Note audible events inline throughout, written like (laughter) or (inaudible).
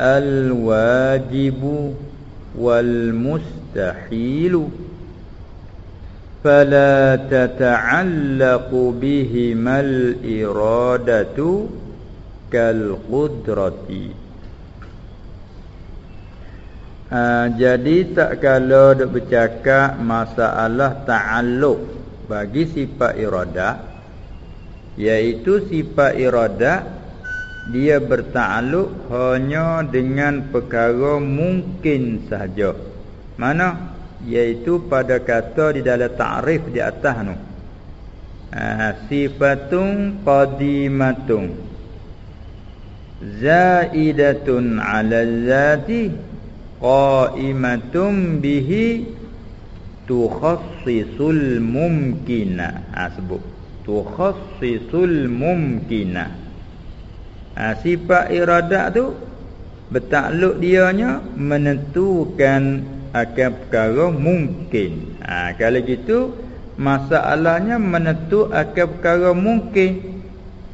الواجب والمستحيل فلا تتعلق بهما الإرادة كالقدرة Ha, jadi tak kalau duk bercakap masalah ta'alluq bagi sifat iradah iaitu sifat iradah dia bertakluk hanya dengan perkara mungkin sahaja. Mana? Iaitu pada kata di dalam ta'rif di atas tu. Ha, sifatun qadimatun zaidatun 'ala zati qaimatun bihi tukhassisul mumkina ha sebut tukhassisul mumkina ha, sifat iradat tu bertakluk dianya menentukan akan perkara mungkin. Ha, kalau gitu masalahnya menentu akan perkara mungkin.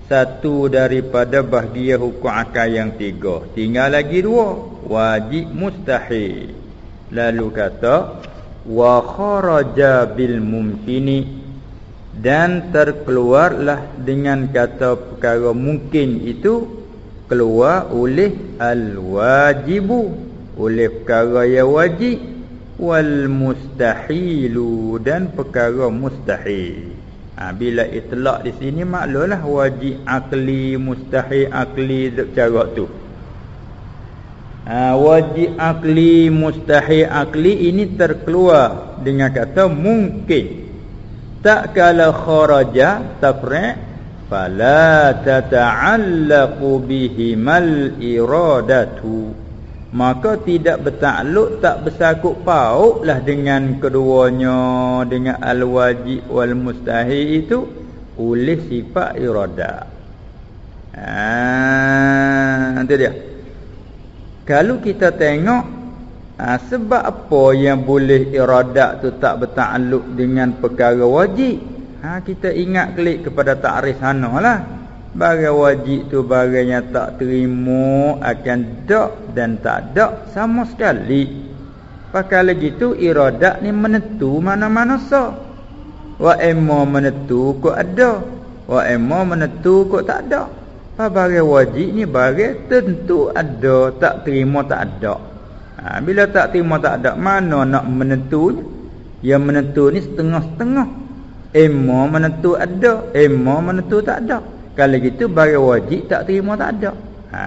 Satu daripada bahagia hukum akal yang tiga. Tinggal lagi dua. Wajib mustahil. Lalu kata wa kharaja bil mumkini dan terkeluarlah dengan kata perkara mungkin itu keluar oleh al wajibu oleh perkara yang wajib wal mustahilu dan perkara mustahil. Ha, bila itlak di sini maklumlah wajib akli mustahil akli cara tu. Ha, wajib akli mustahil akli ini terkeluar dengan kata mungkin tak kala kharaja tafri' fala tata'allaqu bihimal iradatu. Maka tidak bertakluk tak bersakut pautlah dengan keduanya dengan al wajib wal mustahil itu oleh sifat irada. Ah nanti dia. Kalau kita tengok ha, Sebab apa yang boleh iradat tu tak bertakluk dengan perkara wajib? Ha, Kita ingat klik kepada ta'rif sana lah. Barang wajib tu barang yang tak terima Akan tak dan tak tak sama sekali. Pakai lagi tu iradat ni menentu mana-mana so Wa emma menentu kok ada Wa emma menentu kok tak ada. Barang wajib ni barang tentu ada Tak terima tak ada ha, Bila tak terima tak ada Mana nak menentunya Yang menentu ni setengah-setengah. Ema menentu ada Ema menentu tak ada. Kalau gitu barang wajib tak terima tak ada. Ha.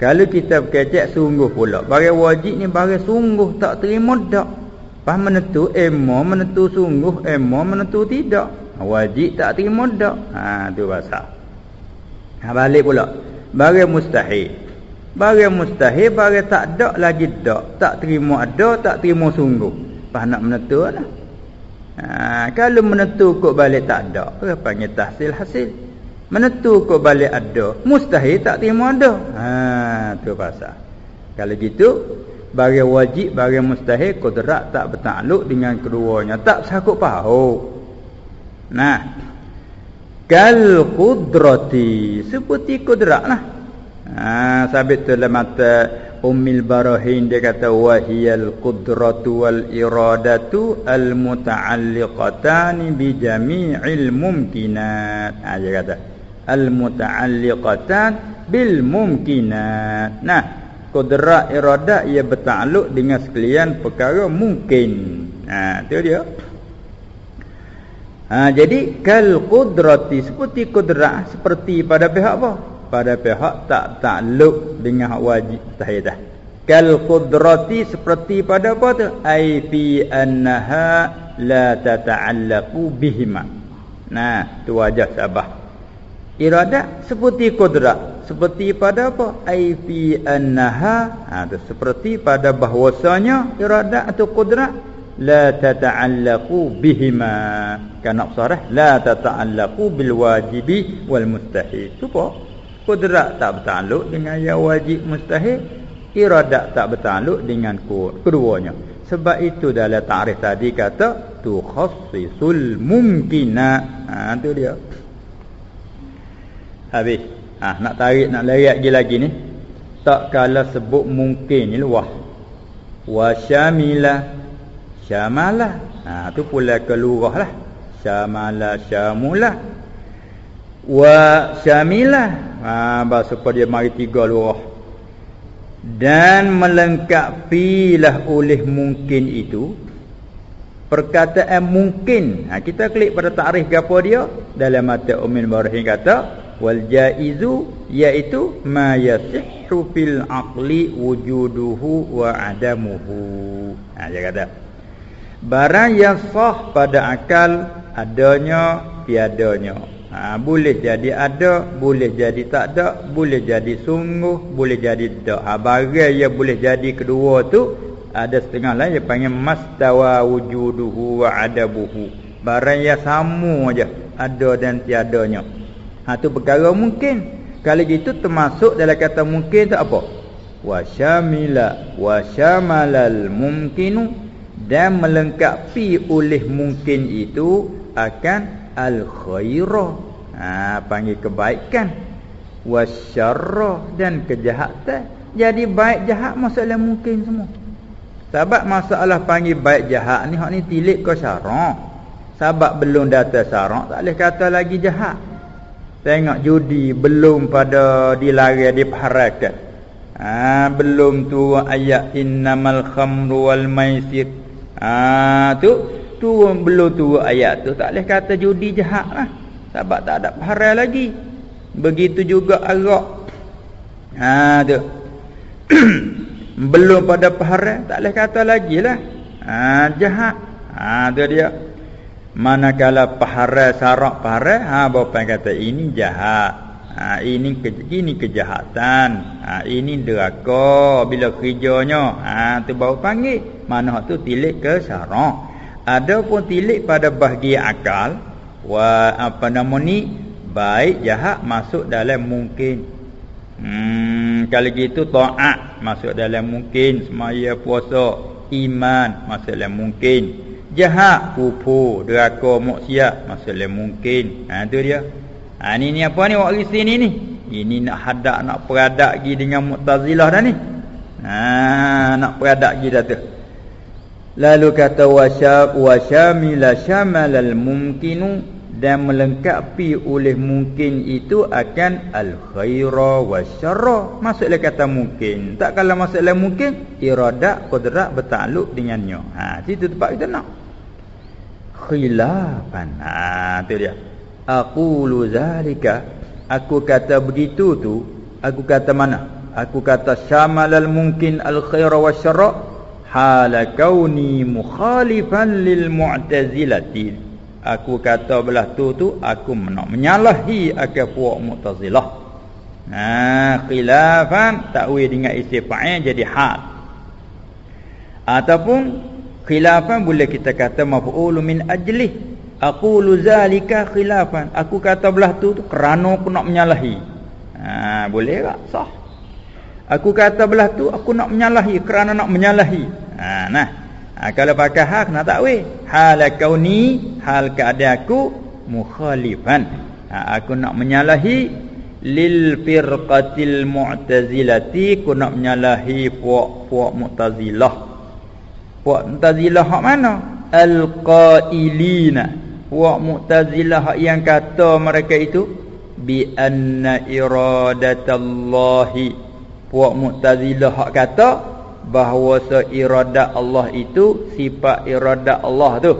Kalau kita berkecek sungguh pula Barang wajib ni barang sungguh tak terima tak. Pas menentu Ema menentu sungguh Ema menentu tidak. Wajib tak terima tak. Ha tu bahasa. Ha, balik pula. Barang mustahil. Barang mustahil, barang tak ada lagi tak. Tak terima ada, tak terima sungguh. Apa nak menentu lah. Ha, kalau menentu kok balik tak ada. Apa panggil tahsil hasil. Menentu kok balik ada. Mustahil tak terima ada. Ha, tu pasal. Kalau gitu, barang wajib, barang mustahil, kodrak tak bertakluk dengan keduanya. Tak sakut pahu. Nah, kal qudrati seperti kudrat lah ha, sabit tu mata Ummil Barahin dia kata wahiyal qudratu wal iradatu al muta'alliqatan bi jami'il mumkinat. Ha, dia kata al muta'alliqatan bil mumkinat nah kudrat iradat ia bertakluk dengan sekalian perkara mungkin. Ha tu dia. Ha, jadi kal qudrati seperti kudrat seperti pada pihak apa? Pada pihak tak takluk dengan hak wajib tahidah. Kal qudrati seperti pada apa tu? Ai fi annaha la tata'allaqu bihima. Nah, tu wajah sabah. Iradat seperti kudrat seperti pada apa ai fi annaha ha tu seperti pada bahwasanya iradat atau qudrat la tata'allaqu bihima kana sarah la tata'allaqu bil wajibi wal mustahil apa qudrat tak bertakluk dengan yang wajib mustahil iradat tak bertakluk dengan keduanya. Sebab itu dalam ta'rif tadi kata tu khassisul mumkina. Ha tu dia. Habis. Ha nak tarik nak lariat lagi lagi ni. Tak kala sebut mungkin ni luah. Wa syamila syamala ha tu pula kelurah lah syamala syamula wa syamila ha bahasa dia? Mari tiga lurah dan melengkapilah oleh mungkin itu perkataan mungkin. Ha, kita klik pada takrif apa dia? Dalam mata Umin Barahin kata wal jaizu iaitu ma yasihhu fil aqli wujuduhu wa adamuhu. Ha, dia kata barang yang sah pada akal adanya tiadanya ha, boleh jadi ada boleh jadi tak ada boleh jadi sungguh boleh jadi tak. Ha, barang yang boleh jadi kedua tu ada setengah lain yang panggil mastawa wujuduhu wa adabuhu. Barang yang sama aja ada dan tiadanya. Ha tu perkara mungkin. Kalau gitu termasuk dalam kata mungkin tak apa? Wa syamila wa syamalal mumkinu. Dan melengkapi oleh mungkin itu akan al khairah ha, panggil kebaikan. Wasyarra dan kejahatan. Jadi baik jahat masalah mungkin semua. Sebab masalah panggil baik jahat ni hak ni tilik ke syarak. Sebab belum data syarak tak boleh kata lagi jahat. Tengok judi belum pada dilarang diperharakan ha, belum tu ayat innamal khamru wal maisir. Ha, tu tu belum tu ayat tu tak boleh kata judi jahat lah sebab tak ada haram lagi. Begitu juga arak ha tu. (clears throat) Belum pada paharan tak boleh kata lagi lah. Ha jahat. Ha tu dia. Manakala paharan sarak paharan ha bapa kata ini jahat. Ha ini ke, ini kejahatan. Ha ini deraka bila kerjanya. Ha tu baru panggil. Mana tu tilik ke syarak ada pun tilik pada bahagian akal wa apa nama ni? Baik jahat masuk dalam mungkin. Hmm kalau gitu taat masuk dalam mungkin. Semaya puasa iman masuk dalam mungkin. Jahat kufur deraka maksiat masuk dalam mungkin. Ha tu dia. Ha ni ni apa ni? Wak sini ni ini nak hadap nak peradak gi dengan mu'tazilah dah ni. Ha nak peradak gi dah tu. Lalu kata wasyamila syamalal mumkinu dan melengkapi oleh mungkin itu akan al khaira wasyarra maksudnya kata mungkin. Tak kalau masalah mungkin iradat qudrat bertakluk dengannya. Ha situ tempat kita nak. Khilafan. Ha tu dia. Aqulu zalika. Aku kata begitu tu. Aku kata mana? Aku kata syamalal mungkin al khaira wasyarra hala kauni mukhalifan lil mu'tazilati aku kata belah tu tu aku nak menyalahi akan puak mu'tazilah. Nah khilafan takwil dengan isi fa'il jadi hal ataupun khilafan boleh kita kata maf'ul min ajli aqulu zalika khilafan. Aku kata belah tu tu kerana aku nak menyalahi. Ha boleh tak? Sah. Aku kata belah tu aku nak menyalahi kerana nak menyalahi. Ha nah ha, kalau pakai hak nak takwil hal kauni hal keadaan aku mukhalifan. Ha, aku nak menyalahi lil firqatil mu'tazilati aku nak menyalahi puak-puak mu'tazilah. Puak mu'tazilah hak mana? Al qailina puak mu'tazilah yang kata mereka itu bi anna iradatallahi. Puak mu'tazilah hak kata bahawa seiradat Allah itu sifat iradat Allah tu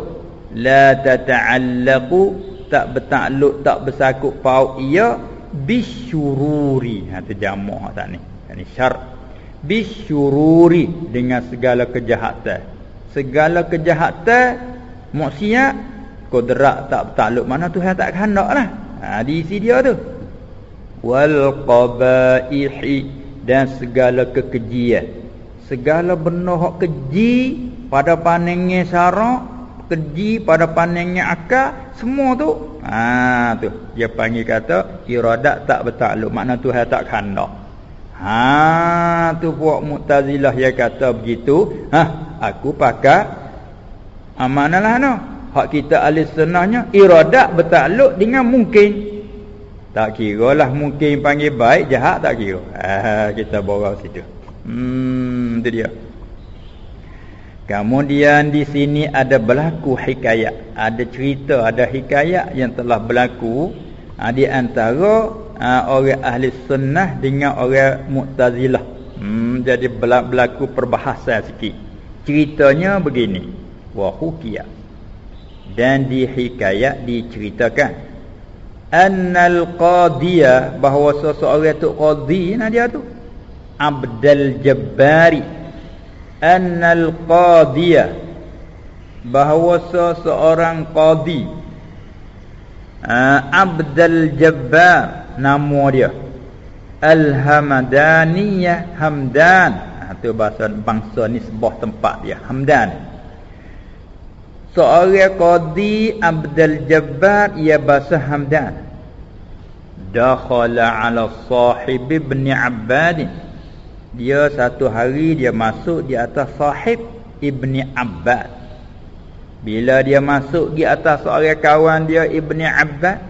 la tata'allaqu tak bertakluk tak bersakut paut ia bisyururi. Ha tu jamak tak ni. Ini syar. Bisyururi dengan segala kejahatan. Segala kejahatan maksiat kodrak tak bertakluk mana Tuhan tak kehendaklah ha diisi dia tu. Wal qabaihi dan segala kekejian segala benda hak keji pada panengnya syarak keji pada panengnya akal semua tu. Ha tu. Dia panggil kata iradat tak bertakluk makna Tuhan tak khandak ha tu buat mu'tazilah dia kata begitu. Ha aku pakai amanalah no. Hak kita ahli sunnahnya iradat bertakluk dengan mungkin. Tak kira lah mungkin panggil baik jahat tak kira. Ha kita bawa situ hmm tu dia Kemudian di sini ada berlaku hikayat, ada cerita, ada hikayat yang telah berlaku ha, di antara ha, orang ahli sunnah dengan orang mu'tazilah. Hmm, jadi berlaku perbahasan sikit. Ceritanya begini. Wa hukiyah. Dan di hikayat diceritakan. Annal qadiyah bahawa seseorang tu qadi nah dia tu. Abdul Jabbari annal qadiyah. Bahawa seorang qadi. Uh, Abdul Jabbar. Nama dia. Al-Hamdaniyah Hamdan. Itu ha, bahasa bangsa nisbah tempat dia. Hamdan. Seorang qadi Abdul Jabbar ia bahasa Hamdan. Dakhala ala sahib ibn Abbad dia satu hari dia masuk di atas sahib Ibni Abbas. Bila dia masuk di atas seorang kawan dia Ibni Abbas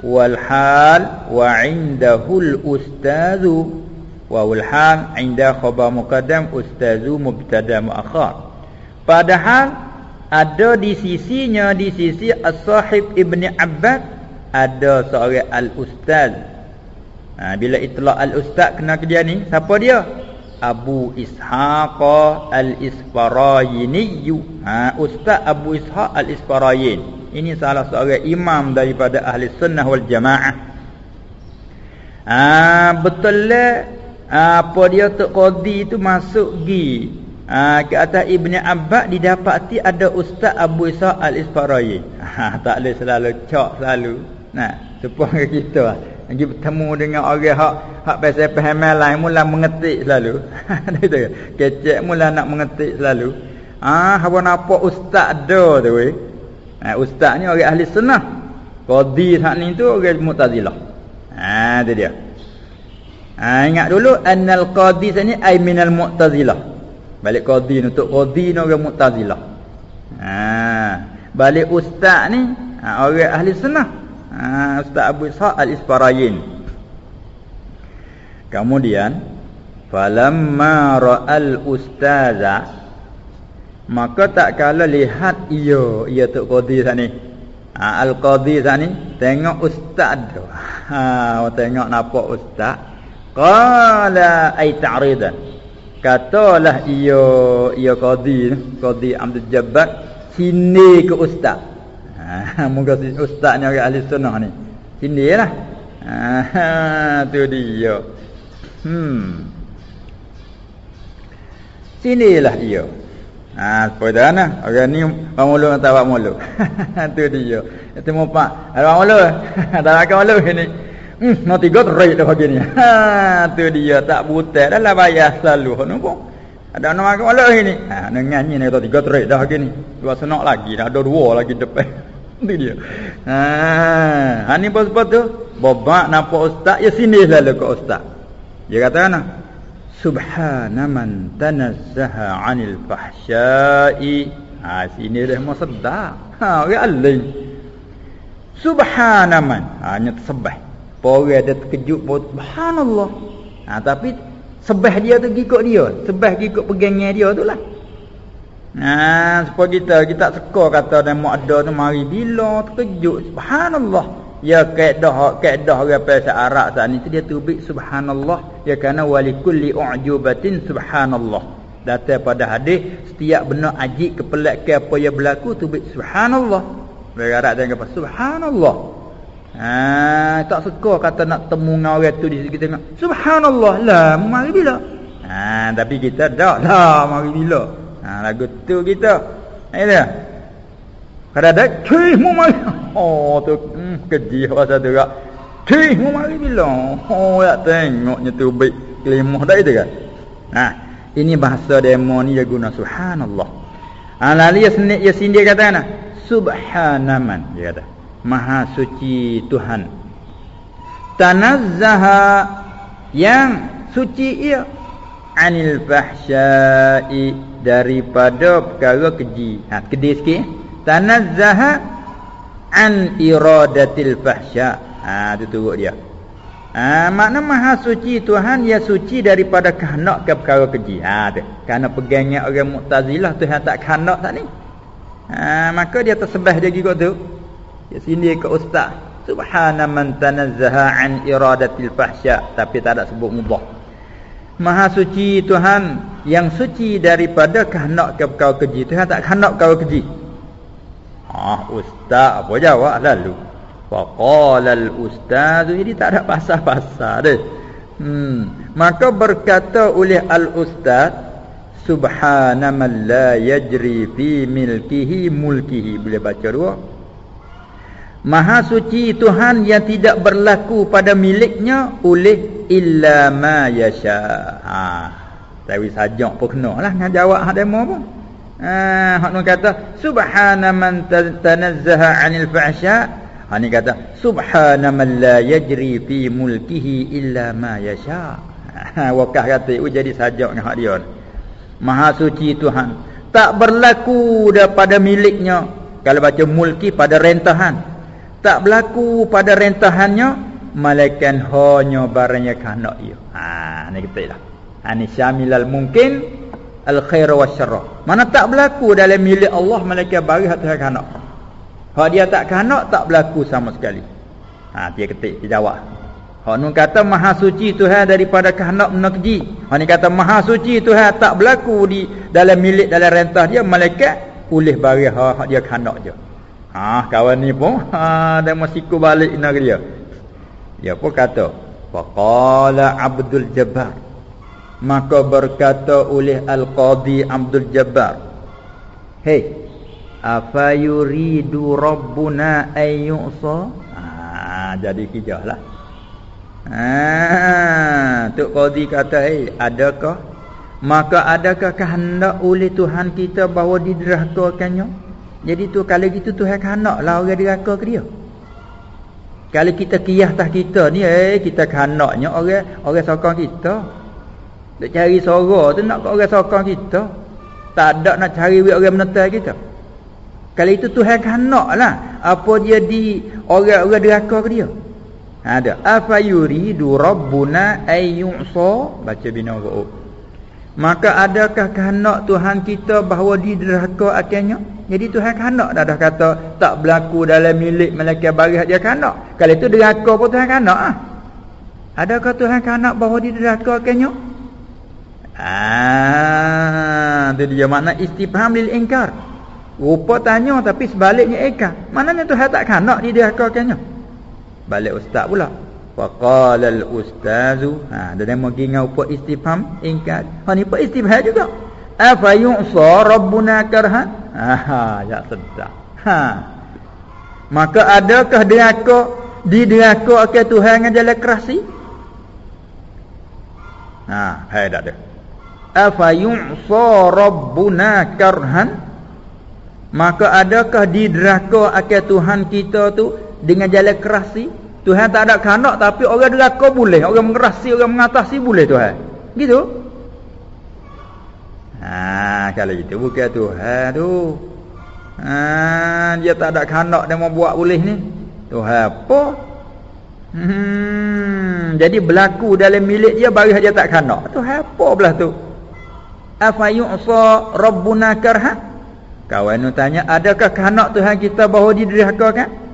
wal hal wa indahul ustazu wa wal hal inda khabar muqaddam ustazu mubtada muakhar padahal ada di sisinya di sisi as-sahib Ibni Abbas ada seorang al-ustaz Ha, bila itlaq al-ustaz kena ke dia ni, siapa dia? Abu Ishaq al-Isfarayini. Ha, ustaz Abu Ishaq al-Isfarayin. Ini salah seorang imam daripada ahli sunnah wal jamaah. Ha, betul lah apa dia Tok Qadi tu masuk gi ha, ke atas Ibn Abbas didapati ada Ustaz Abu Ishaq al-Isfarayin. Ha, (laughs) tak boleh selalu cak selalu. Nah, supaya (laughs) kita lah lagi bertemu dengan orang hak hak pasal pahaman lain mula mengetik selalu. (laughs) Ada Kecek mula nak mengetik selalu. Ah, ha, apa nampak ustaz ada tu weh. Ha, ustaz ni orang ahli sunnah. Qadi hak ni tu orang Mu'tazilah. Ha, tu dia. Ha, ingat dulu annal qadi sini ai minal Mu'tazilah. Balik qadi untuk qadi ni orang Mu'tazilah. Ha, balik ustaz ni ha, orang ahli sunnah ha, Ustaz Abu Ishaq Al-Isfarayin Kemudian Falamma ra'al ustaza Maka tak kala lihat ia Ia Tok Qadi sani ha, Al-Qadi sani Tengok ustaz tu. Ha, Tengok nampak ustaz. Qala ay ta'ridan. Katalah ia Ia Qadi Qadi Abdul Jabbar Sini ke ustaz Ha, (laughs) moga ustaz ni orang ahli sunnah ni. Sinilah. Ha, (laughs) tu dia. Hmm. Sinilah dia. Ha, pada mana? Orang ni pamulu atau awak mulu. (laughs) tu dia. Itu mau pak. Ada mulu. Ada lagi mulu ini. Hmm, nak tiga terik dah pagi ni. Ha, tu dia tak buta dah lah bayar selalu. Nampak? Ada nama ke malu ini? Ha, nak nyanyi ni tiga terik dah pagi ni. Dua senok lagi. Dah ada dua lagi depan. Itu dia. Ha, ha ni sebab tu bobak nampak ustaz ya sini lalu ke ustaz. Dia kata ana Subhana man tanazzaha 'anil fahsya'i. Ha sini dah mau sedar. Ha orang alim. Subhana man. Ha nya tersebah. Orang ada terkejut bahawa subhanallah. Ha tapi sebah dia tu ikut dia. Sebah ikut pegangnya dia tu lah. Nah, supaya kita kita seka kata dan mak ada tu mari bila terkejut subhanallah. Ya kaedah kaedah orang bahasa Arab saat ni dia tubik subhanallah ya kana walikulli u'jubatin subhanallah. Datang pada hadis setiap benda ajib kepelak ke apa yang berlaku tubik subhanallah. Berarti dengan apa subhanallah. Ha, tak suka kata nak temu dengan orang tu di sini tengok. Subhanallah lah, mari bila? Ha, tapi kita dak lah, mari bila? Ha, lagu tu kita. Ya dia. Kada ada cuy mu mai. (laughs) Oh tu hmm, keji rasa tu gak. Tih mu mari bila. Oh ya tengoknya tu baik kelimah dah itu kan. Nah, ini bahasa demo ni dia guna subhanallah. Ah lalu ya sini ya sini kata ana subhanaman dia kata. Maha suci Tuhan. Tanazzaha yang suci ia anil fahsya'i daripada perkara keji. Ha kedai sikit. Tanazzaha an iradatil fahsya. Ha tu turut dia. Ha, makna maha suci Tuhan ya suci daripada kehendak ke perkara keji. Ha tu. Kerana pegangnya orang Mu'tazilah Tuhan tak kehendak tak ni. Ha, maka dia tersebah dia juga tu. Ya sini ke ustaz. Subhana man tanazzaha an iradatil fahsya tapi tak ada sebut mubah. Maha suci Tuhan yang suci daripada kehendak ke perkara keji. Tuhan tak kehendak perkara keji. Ah ustaz apa jawab lalu? Faqala al-ustaz jadi tak ada pasal-pasal dia. Hmm. Maka berkata oleh al-ustaz subhana man la yajri fi milkihi mulkihi boleh baca dua. Maha suci Tuhan yang tidak berlaku pada miliknya oleh illa ma yasha. Ha. Tapi sajak pun kenalah dengan jawab hak demo pun. Ha, hak nun kata subhana man tanazzaha 'anil fahsya' Ha ni kata subhana man la yajri fi mulkihi illa ma yasha. Ha wakah kata itu jadi sajak dengan hak dia. Maha suci Tuhan tak berlaku pada miliknya kalau baca mulki pada rentahan. Tak berlaku pada rentahannya malaikat hanya barangnya kanak dia. Ha ni kita lah. Ha ni syamilal mungkin al khair wa syarr. Mana tak berlaku dalam milik Allah malaikat bagi hati kanak. Hak dia tak kanak tak berlaku sama sekali. Ha dia ketik dia jawab. Hak nun kata maha suci Tuhan daripada kanak menakji. Hak ni kata maha suci Tuhan tak berlaku di dalam milik dalam rentah dia malaikat boleh bagi hak dia kanak je. Ha kawan ni pun ha dia mesti ku balik nak dia. Dia pun kata faqala Abdul Jabbar. Maka berkata oleh Al-Qadi Abdul Jabbar Hei afa yuridu rabbuna ayyusa ha jadi kijahlah ha tok qadi kata hey adakah? Maka adakah kehendak oleh Tuhan kita bahawa diderhakakannya jadi tu kalau gitu Tuhan kehendaklah orang derhaka ke dia kalau kita kiyah tah kita ni eh kita kehendaknya orang orang sokong kita nak cari sorok tu nak orang sokong kita tak ada nak cari orang menetai kita kalau itu Tuhan lah apa dia di orang-orang deraka ke dia. Ha, ada. Afa yuridu rabbuna ayyusa baca bina huruf. Maka adakah kehendak Tuhan kita bahawa diderhaka akhirnya? Jadi Tuhan kehendak dah dah kata tak berlaku dalam milik malaikat baris dia kehendak. Kalau itu derhaka pun Tuhan kehendak ah. Adakah Tuhan kehendak bahawa diderhaka akhirnya? Ah, itu dia makna istifham lil inkar. Rupa tanya tapi sebaliknya eka. Mananya Tuhan tak kanak ni dia akakannya. Balik ustaz pula. Faqala al-ustazu. Ha, dia nama ginga rupa istifham ingkar. Ha ni rupa istifham juga. Afa yu'sa rabbuna karhan? Ha, ya sedap. Ha. Maka adakah deraka di deraka akan Tuhan dengan jalan kerasi? Ha, hai dak ada. Afa yu'sa rabbuna karhan? Maka adakah di deraka akan Tuhan kita tu dengan jalan kerasi? Tuhan tak ada kanak tapi orang deraka boleh. Orang mengerasi, orang mengatasi boleh Tuhan. Gitu. Ha, kalau itu bukan Tuhan tu. Ha, dia tak ada kanak dia mau buat boleh ni. Tuhan apa? Hmm, jadi berlaku dalam milik dia bagi dia tak kanak. Tuhan apa belah tu? Afa yu'sa rabbuna karha? Kawan tu tanya, adakah kehendak Tuhan kita bahawa diderhakakan?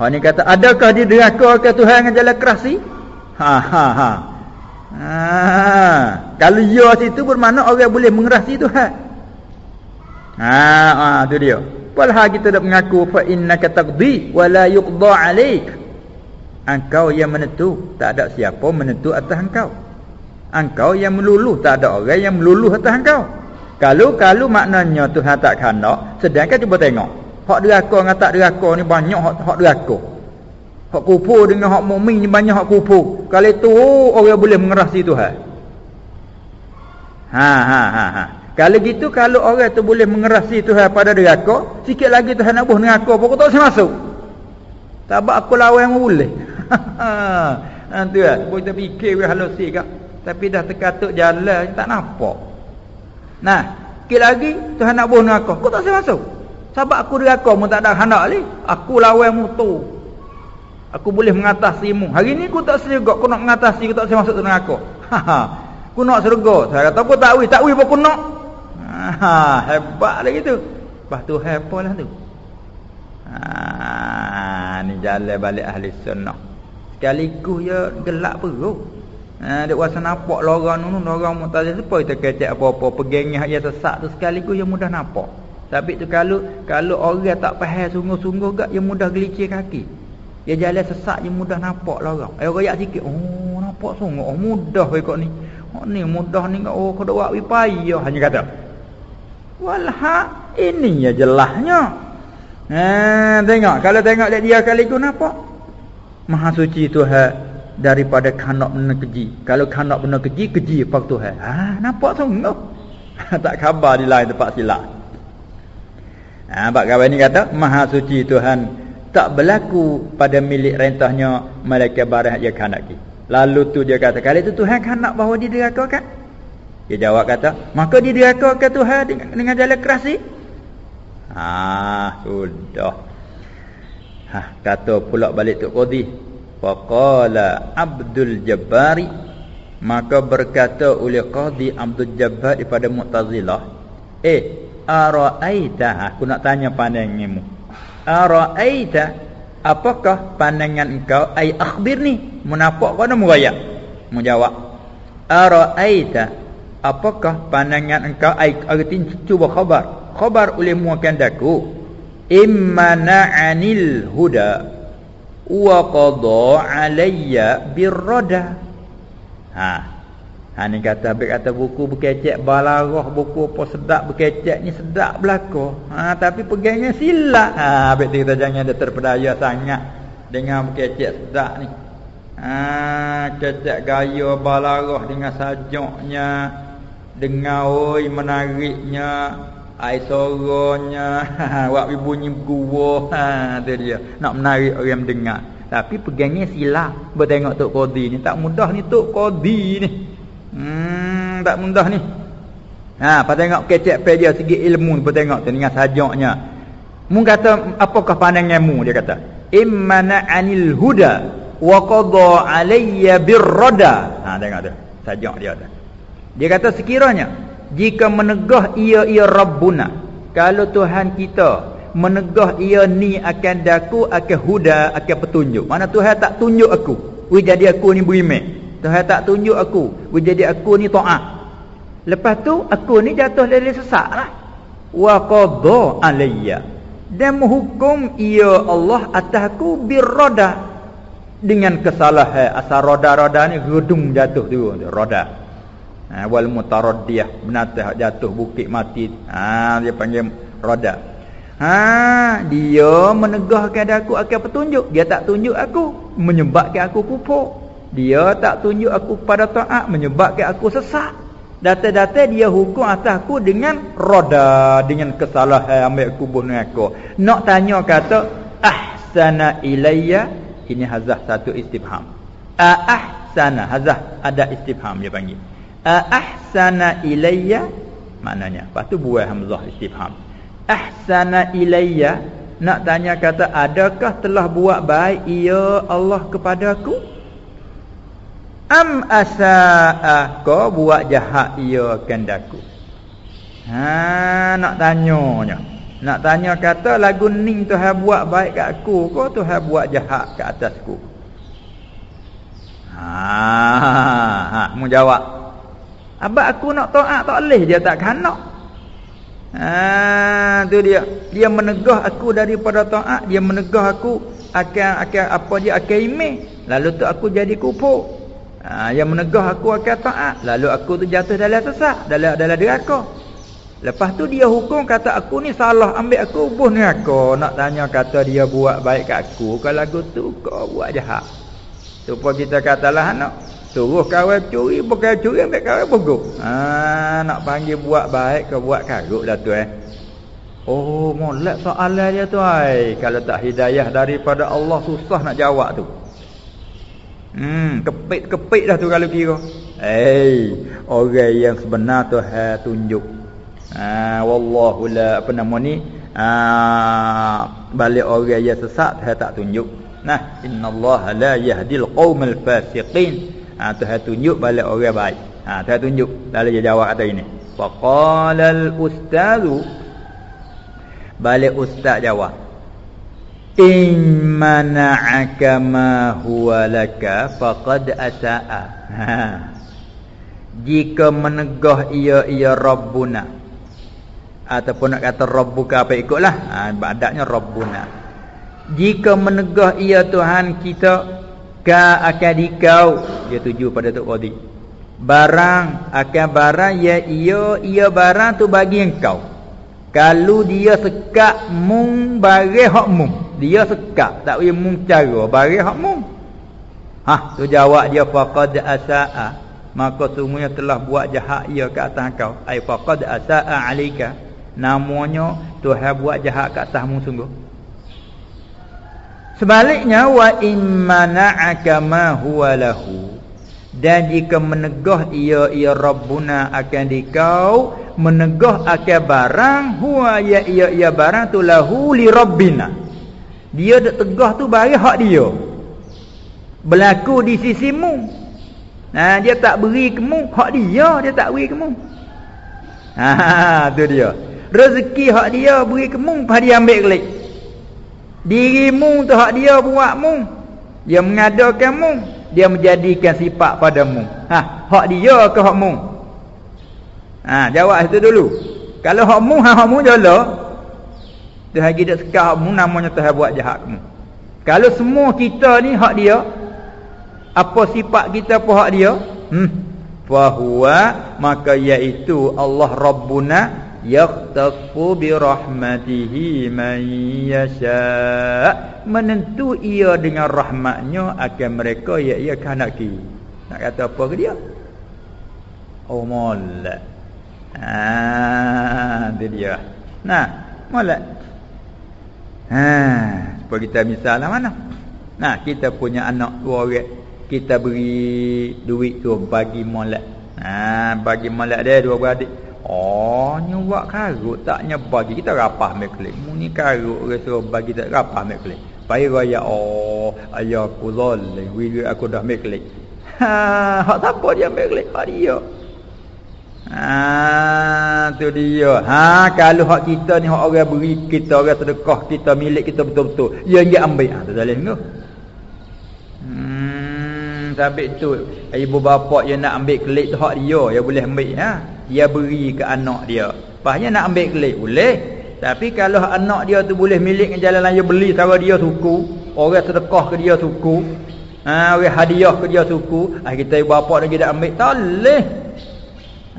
Ha ni kata, adakah diderhakakan Tuhan dengan jalan kerasi? Ha ha ha. Ha. Kalau ya situ bermakna orang boleh mengerasi Tuhan. Ha ha tu dia. Walha kita dah mengaku fa innaka taqdi wa la yuqda alaik. Engkau yang menentu, tak ada siapa menentu atas engkau. Engkau yang meluluh, tak ada orang yang meluluh atas engkau. Kalau kalau maknanya Tuhan tak kandak, sedangkan cuba tengok. Hak deraka dengan tak deraka ni banyak hak hak deraka. Hak kufur dengan hak mukmin ni banyak hak kufur. Kalau itu orang boleh mengerasi Tuhan. Ha ha ha ha. Kalau gitu kalau orang tu boleh mengerasi Tuhan pada neraka, sikit lagi Tuhan nak buh neraka pokok tak masuk. Sebab aku lawan yang boleh. (laughs) Ha tu kan. Boleh kita fikir we halus sikit. Tapi dah terkatuk jalan tak nampak. Nah, sikit lagi Tuhan nak buh neraka, kau tak usah masuk. Sebab aku neraka mu tak ada hendak ni. Aku lawan mutu. Aku boleh mengatasimu. Hari ni aku tak serga, aku nak mengatasi, aku tak usah masuk. Ha ha. Aku nak serga. Saya kata aku tak wi, tak wi pun aku nak. Ha, hebat lah gitu. Lepas tu hebat lah tu. Ha, ni jalan balik ahli sunnah. Sekaligus ya gelak perut. Ha, dia rasa nampak lorang nu lorang mutazil apa kita kecek apa-apa pegangnya ya sesak tu sekaligus yang mudah nampak. Tapi tu kalau kalau orang tak faham sungguh-sungguh gak yang mudah gelicir kaki. Dia jalan sesak yang mudah nampak lorang. Ayo royak sikit. Oh, nampak sungguh. Oh, mudah ikut ni. Oh, ni mudah ni oh kau dak buat wi payah hanya kata. Walha ini ya jelasnya. Ha tengok kalau tengok dia dia kali tu nampak. Maha suci Tuhan daripada kanak benda keji. Kalau kanak benda keji keji pak Tuhan. Ha nampak sungguh. (laughs) tak khabar di lain tempat silap. Ha bab kawan ni kata Maha suci Tuhan tak berlaku pada milik rentahnya malaikat barah dia kanak ki. Lalu tu dia kata kalau itu Tuhan kanak bahawa dia dirakakan. Dia jawab kata, maka dia dirakakan Tuhan dengan, dengan jalan keras ni. Ha, sudah. Ha, kata pula balik tu Qadi. Faqala Abdul Jabbari maka berkata oleh Qadi Abdul Jabbar daripada Mu'tazilah, "Eh, araaita?" Aku nak tanya pandanganmu. Araaita apakah pandangan engkau ai akhbirni? Munafiq kau nak merayak? Menjawab. Araaita apakah pandangan engkau ai arti cuba khabar khabar oleh muakan daku immana'anil huda wa qada alayya birrada ha ha ni kata baik kata buku berkecek balarah buku apa sedap berkecek ni sedap belaka ha tapi pegangnya silap. Ha baik kita jangan ada terpedaya sangat dengan berkecek sedap ni. Ha kecek gaya balarah dengan sajaknya dengar oi menariknya ai soronya buat bunyi gua ha tu dia. Nak menarik orang dengar tapi pegangnya silap. Bertengok tok qadi ni. Tak mudah ni tok qadi ni hmm tak mudah ni. Ha pada tengok kecek pe dia segi ilmu bertengok tu dengan sajaknya mu kata apakah pandanganmu dia kata immana anil huda wa qada alayya birrada. Ha tengok tu sajak dia tu. Dia kata sekiranya jika menegah ia ia Rabbuna kalau Tuhan kita menegah ia ni akan daku akan huda akan petunjuk. Mana Tuhan tak tunjuk aku, jadi aku ni beriman. Tuhan tak tunjuk aku, jadi aku ni taat. Lepas tu aku ni jatuh dari sesaklah. Wa qadha alayya. Dan menghukum ia Allah atasku birrada dengan kesalahan. Asal roda-roda ni gedung jatuh tu. Roda. Ha, wal mutaraddiyah. Binatang jatuh bukit mati. Ha dia panggil roda. Ha dia menegahkan aku akan petunjuk. Dia tak tunjuk aku. Menyebabkan aku kufur dia tak tunjuk aku pada taat menyebabkan aku sesat data-data dia hukum atas aku dengan roda dengan kesalahan ambil kubur dengan aku. Nak tanya kata ahsana ilayya? Ini hazah satu istifham. Ahsana? Hazah ada istifham dia panggil. Ahsana ilayya? Maknanya. Lepas tu buah hamzah istifham. Ahsana ilayya? Nak tanya kata adakah telah buat baik ia Allah kepada aku am asaa ko buat jahat ia kendaku ha nak tanyanya nak tanya kata lagu ni Tuhan buat baik kat aku ko Tuhan buat jahat kat atasku ha ha mu jawab Abang aku nak taat tak boleh dia tak kanak. Ha tu dia. Dia menegah aku daripada taat, dia menegah aku akan akan apa dia akan iman. Lalu tu aku jadi kufur. Ha yang menegah aku akan taat, lalu aku tu jatuh dalam sesat, dalam dalam neraka. Lepas tu dia hukum kata aku ni salah ambil aku buh ni aku nak tanya kata dia buat baik kat aku kalau aku tu kau buat jahat. Supaya kita katalah anak suruh kawan curi bukan curi ambil kawan bogok. Ha nak panggil buat baik ke buat karut lah tu eh. Oh molek soalan dia tu ai. Kalau tak hidayah daripada Allah susah nak jawab tu. Hmm kepit-kepit dah tu kalau kira. Eh orang yang sebenar tu ha tunjuk Ah wallahu la apa nama ni? Ah balik orang yang sesat saya tak tunjuk. Nah, innallaha la yahdil qaumal fasiqin. Ah Tuhan tunjuk balik orang baik. Ah Tuhan tunjuk. Lalu dia jawab kata ini. Faqala al-ustadz balik ustaz jawab. In mana'aka ma huwa laka faqad asaa. Ha. Jika menegah ia ia rabbuna. Ataupun nak kata rabbuka apa ikutlah. Ha adanya rabbuna. Jika menegah ia tuhan kita ka akan dikau. Dia tuju pada tok qadi barang akan barang ya ia ia barang tu bagi engkau. Kalau dia sekak mung bare hak mung dia sekak tak boleh mung cara bare hak mung ha tu jawab dia faqad asaa. Maka sungguhnya telah buat jahat ia ke atas kau. Ai faqad asaa alika namanya Tuhan buat jahat kat atasmu sungguh. Sebaliknya wa immana'aka ma huwa lahu. Dan jika menegah ia ia rabbuna akan dikau menegah akan barang huwa ya ia ia barang tu lahu li rabbina dia dak tegah tu bagi hak dia. Berlaku di sisimu. Nah dia tak beri kamu hak dia dia tak beri kamu ha (laughs) tu dia. Rezeki hak dia beri kemu pada dia ambil kelik. Dirimu tu hak dia buat mu dia mengadakan mu dia menjadikan sifat padamu. Ha hak dia ke hak mu ha jawab itu dulu. Kalau hak mu hak mu jala Tuhan kita sekar mu namanya Tuhan buat jahat kamu kalau semua kita ni hak dia apa sifat kita apa hak dia? Hmm. Fahuwa maka iaitu Allah Rabbuna yaqtafu bi rahmatihi man yasha. Menentu ia dengan rahmatnya akan mereka ya ia kanaki nak kata apa ke dia? Oh molek. Ah dia dia. Nah molek ha supaya kita misalnya mana nah kita punya anak dua orang kita beri duit tu bagi molek ha bagi molek dia dua beradik Oh, ni buat karut taknya bagi kita rapah meklik. Mu ni karut orang suruh bagi tak rapah meklik. Pai raya oh, ayah aku zalim, wili aku dah meklik. Ha, hak siapa dia meklik? Hak dia. Ha, tu dia. Ha, kalau hak kita ni hak orang beri kita, orang sedekah kita, milik kita betul-betul. Dia ingat ambil. Ha, tu zalim ke? Hmm, sabit tu. Ibu bapa yang nak ambil kelik tu hak dia, yang boleh ambil ha dia beri ke anak dia. Pasnya nak ambil kelik boleh. Tapi kalau anak dia tu boleh milik dengan jalan lain beli cara dia suku, orang sedekah ke dia suku, ha orang hadiah ke dia suku, ah kita ibu bapa lagi dak ambil tak leh.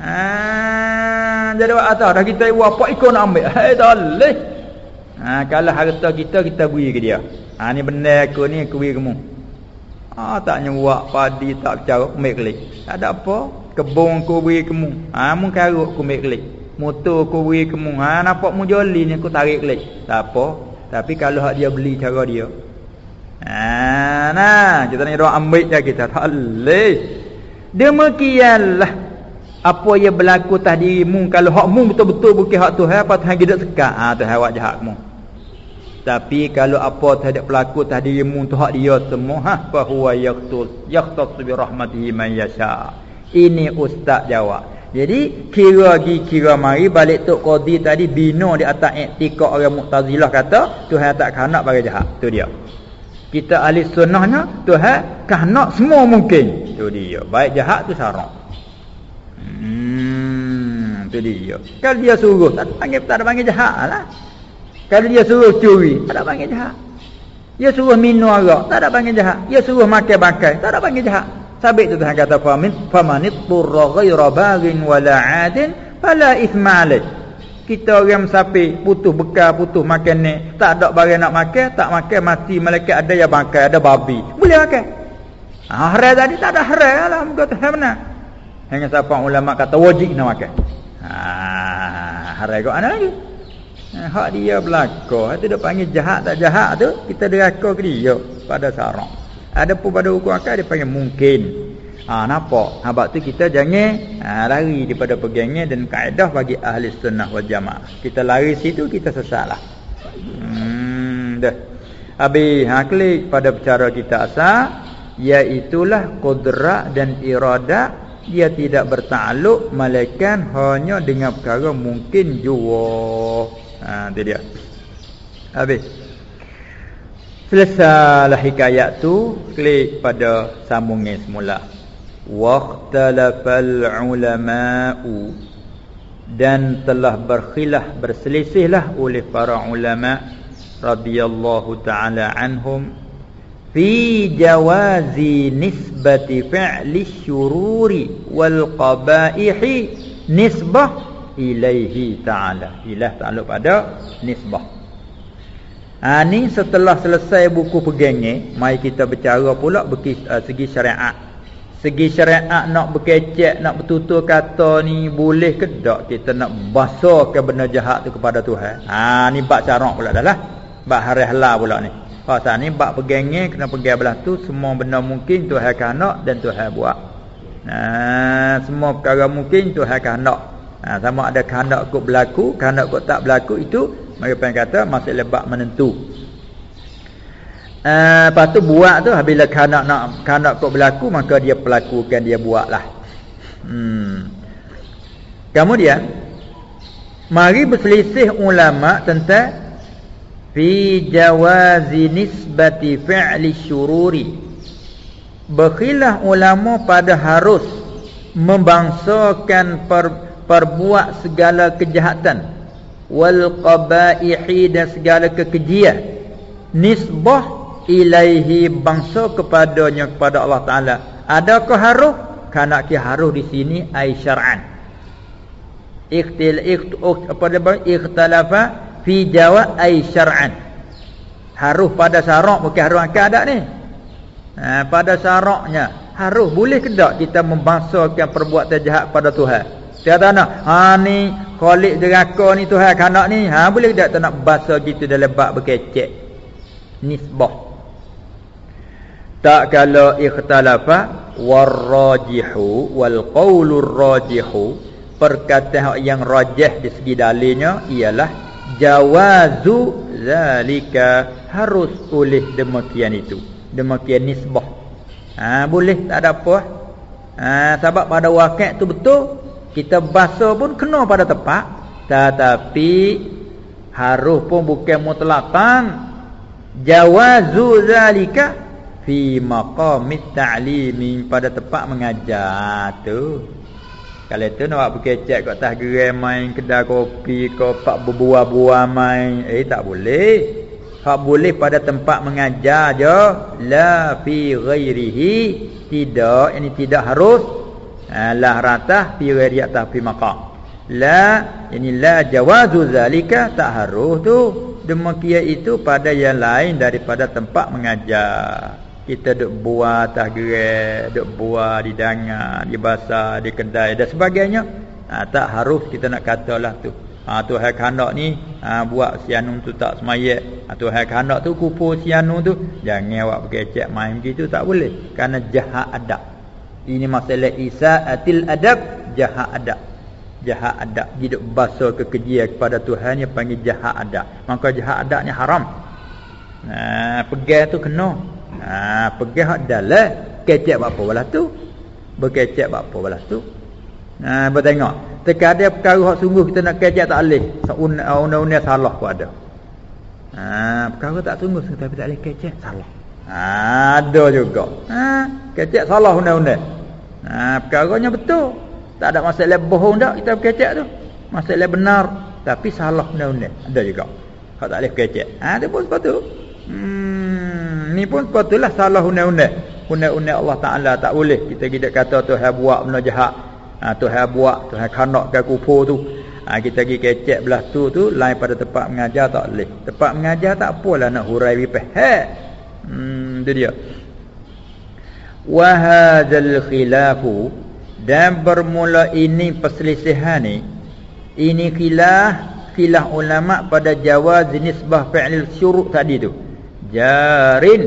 Ha jadi buat atas dah kita ibu bapa ikut nak ambil. Hai tak leh. Ha kalau harta kita kita beri ke dia. Ha ni benda aku ni aku beri kamu. Ah tak nyuak padi tak cara ambil kelik. Tak ada apa kebun aku beri kamu ha mun karut aku ambil kelik motor aku beri kamu ha nampak mu joli ni aku tarik kelik tak apa tapi kalau hak dia beli cara dia ha nah kita ni doa ambil je kita tak leh demikianlah apa yang berlaku atas dirimu kalau hak mu betul-betul bukan hak Tuhan apa Tuhan gidak sekat ha Tuhan awak jahat kamu tapi kalau apa terhadap berlaku atas dirimu tu hak dia semua ha fa huwa yaqtul yaqtas bi rahmatihi man yasha ini ustaz jawab. Jadi kira gi kira mari balik tok qadi tadi bina di atas iktikad orang Mu'tazilah kata Tuhan tak kanak bagi jahat. Tu dia. Kita ahli sunnahnya Tuhan kanak semua mungkin. Tu dia. Baik jahat tu syarat. Hmm, tu dia. Kalau dia suruh tak panggil tak ada panggil jahat lah. Kalau dia suruh curi, tak ada panggil jahat. Dia suruh minum arak, tak ada panggil jahat. Dia suruh makan bakai, tak ada panggil jahat. Sabit tu Tuhan kata famin famanit turra ghaira baghin wala adin fala ithma alaih. Kita orang musafir putus bekal, putus makan ni, tak ada barang nak makan, tak makan mati malaikat ada yang makan, ada babi. Boleh makan. Ha, haram tadi tak ada haram lah muka tu mana. Hanya siapa ulama kata wajib nak makan. Ha, haram kau ana lagi. Ha, hak dia belaka, itu dia panggil jahat tak jahat tu, kita deraka ke dia pada sarang. Ada pun pada hukum akal dia panggil mungkin. Ha, nampak? Sebab tu kita jangan ha, lari daripada pegangnya dan kaedah bagi ahli sunnah wal jamaah. Kita lari situ kita sesat lah. Hmm, dah. Habis ha, klik pada bicara kita asal. Iaitulah kudrak dan iradat. Dia tidak bertakluk. Malaikan hanya dengan perkara mungkin jua. Ha, itu dia. Habis. Selesailah hikayat tu. Klik pada sambungnya semula waqtalafal ulama'u dan telah berkhilaf berselisihlah oleh para ulama radhiyallahu taala anhum fi jawazi nisbati fi'li syururi wal qaba'ihi nisbah ilaihi ta'ala ilah ta'ala pada nisbah ha, ni setelah selesai buku pegangnya mai kita bercara pula bagi uh, segi syariat Segi syariat nak berkecek, nak bertutur kata ni boleh ke tak kita nak basahkan benda jahat tu kepada Tuhan. Ha ni bab syarak pula dah lah. Bab hari halal pula ni. Ha ni bab pegangnya kena pegang belah tu semua benda mungkin Tuhan kehendak dan Tuhan buat. Ha semua perkara mungkin Tuhan kehendak. Ha sama ada kehendak kok berlaku, kehendak kok tak berlaku itu mereka kata masih lebak menentu. Uh, lepas tu buat tu bila kanak nak kanak kok berlaku maka dia pelakukan dia buatlah. Hmm. Kemudian mari berselisih ulama tentang fi jawazi nisbati fi'li syururi. Berkhilaf ulama pada harus membangsakan per, perbuat segala kejahatan wal qaba'ihi dan segala kekejian nisbah ilaihi bangsa kepadanya kepada Allah Taala. Adakah haruh? Karena ki haruh di sini ai syar'an. Ikhtil ikht apa ikhtalafa fi jawa ai syar'an. Haruh pada syarak bukan haruh akal ada ni. Ha, pada syaraknya haruh boleh ke tak kita membangsakan perbuatan jahat pada Tuhan? Tiada nak. Ha ni khalik deraka ni Tuhan kanak ni. Ha boleh tak tak nak basuh gitu dalam bab berkecek. Nisbah tak kala ikhtalafa warrajihu wal qaulur rajihu perkataan yang rajih di segi dalilnya ialah jawazu zalika. Harus oleh demikian itu. Demikian nisbah. Ha boleh tak ada apa? Ha sebab pada wakil tu betul kita basuh pun kena pada tempat. Tetapi harus pun bukan mutlakan jawazu zalika fi maqamit ta'limi pada tempat mengajar tu kalau tu nak buat kecek kat atas gerai main kedai kopi ke pak berbuah-buah main. Eh tak boleh. Hak boleh pada tempat mengajar je. La fi ghairihi. Tidak ini tidak harus. Ha, lah ratah fi ghairi atas fi maqam. La ini la jawazu zalika tak harus tu. Demikian itu pada yang lain daripada tempat mengajar kita duk buah atas gerai, duk buah di dangan, di basah, di kedai dan sebagainya. Ha, tak harus kita nak katalah tu. Ha tu hak kandak ni ha, buat sianun tu tak semayat. Ha tu hak kandak tu kupu sianun tu jangan awak berkecek main begitu tak boleh. Karena jahat adab. Ini masalah isaatil adab, jahat adab. Jahat adab hidup basuh kekejian kepada Tuhan yang panggil jahat adab. Maka jahat adab ni haram. Ha pegang tu kena. Ha pergi hak dalam kecek apa belah tu. Berkecek apa belah tu. Ha bertengok. Terkadang perkara hak sungguh kita nak kecek tak boleh. Undang-undang salah pun ada. Ha perkara tak sungguh tapi tak boleh kecek salah. Ha ada juga. Ha kecek salah undang-undang. Ha perkaranya betul. Tak ada masalah bohong dak kita berkecek tu. Masalah benar tapi salah undang-undang. Ada juga. Hak tak boleh kecek. Ha dia pun sepatu. Hmm, ni pun patutlah salah undang-undang. Undang-undang Allah Taala tak boleh kita tidak kata Tuhan buat benda jahat. Ha Tuhan buat, Tuhan kanak ke kufur tu. ha, kita pergi kecek belah tu tu lain pada tempat mengajar tak boleh tempat mengajar tak apalah nak hurai bipeh he hmm tu dia wa hadzal khilafu dan bermula ini perselisihan ni ini khilaf khilaf ulama pada jawaz nisbah fi'il syuruk tadi tu jarin.